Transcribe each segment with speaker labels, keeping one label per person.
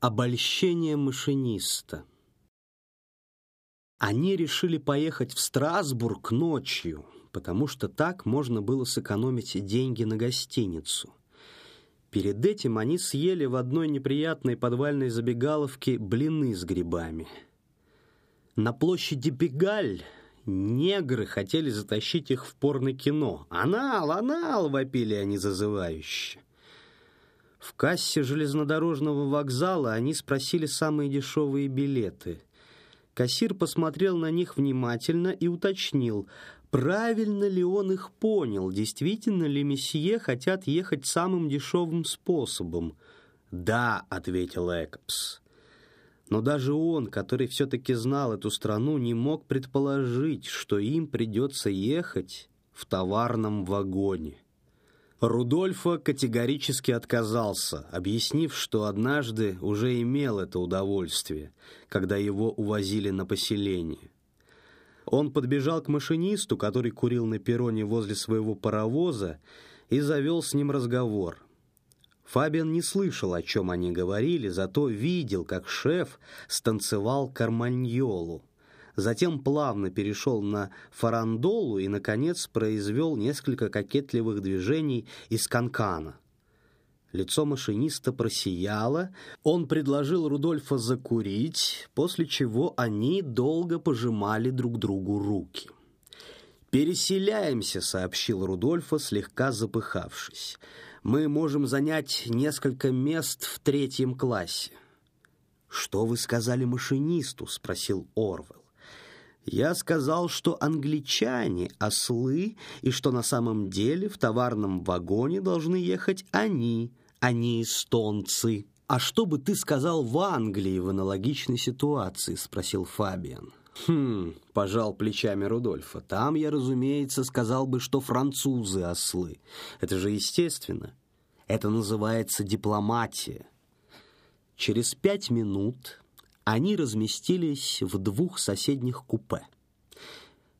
Speaker 1: Обольщение машиниста. Они решили поехать в Страсбург ночью, потому что так можно было сэкономить деньги на гостиницу. Перед этим они съели в одной неприятной подвальной забегаловке блины с грибами. На площади Бегаль негры хотели затащить их в порно-кино. «Анал, анал!» — вопили они зазывающе. В кассе железнодорожного вокзала они спросили самые дешевые билеты. Кассир посмотрел на них внимательно и уточнил, правильно ли он их понял, действительно ли месье хотят ехать самым дешевым способом. «Да», — ответил Экопс. Но даже он, который все-таки знал эту страну, не мог предположить, что им придется ехать в товарном вагоне. Рудольфа категорически отказался, объяснив, что однажды уже имел это удовольствие, когда его увозили на поселение. Он подбежал к машинисту, который курил на перроне возле своего паровоза, и завел с ним разговор. Фабиан не слышал, о чем они говорили, зато видел, как шеф станцевал карманьолу затем плавно перешел на фарандолу и, наконец, произвел несколько кокетливых движений из канкана. Лицо машиниста просияло, он предложил Рудольфа закурить, после чего они долго пожимали друг другу руки. «Переселяемся», — сообщил Рудольфа, слегка запыхавшись. «Мы можем занять несколько мест в третьем классе». «Что вы сказали машинисту?» — спросил Орвел. Я сказал, что англичане – ослы, и что на самом деле в товарном вагоне должны ехать они, а не эстонцы. «А что бы ты сказал в Англии в аналогичной ситуации?» – спросил Фабиан. «Хм», – пожал плечами Рудольфа. «Там я, разумеется, сказал бы, что французы – ослы. Это же естественно. Это называется дипломатия». Через пять минут они разместились в двух соседних купе.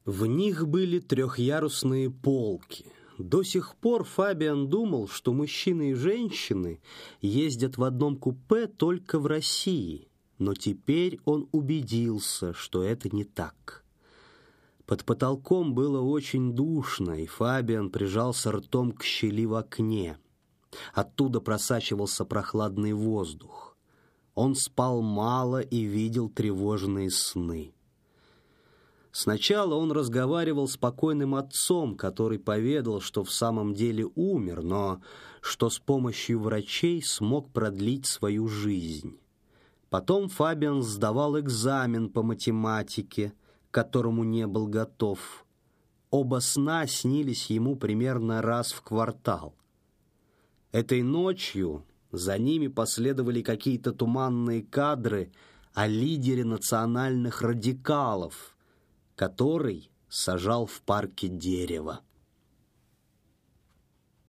Speaker 1: В них были трехъярусные полки. До сих пор Фабиан думал, что мужчины и женщины ездят в одном купе только в России, но теперь он убедился, что это не так. Под потолком было очень душно, и Фабиан прижался ртом к щели в окне. Оттуда просачивался прохладный воздух. Он спал мало и видел тревожные сны. Сначала он разговаривал с покойным отцом, который поведал, что в самом деле умер, но что с помощью врачей смог продлить свою жизнь. Потом Фабиан сдавал экзамен по математике, к которому не был готов. Оба сна снились ему примерно раз в квартал. Этой ночью за ними последовали какие-то туманные кадры о лидере национальных радикалов, который сажал в парке дерево.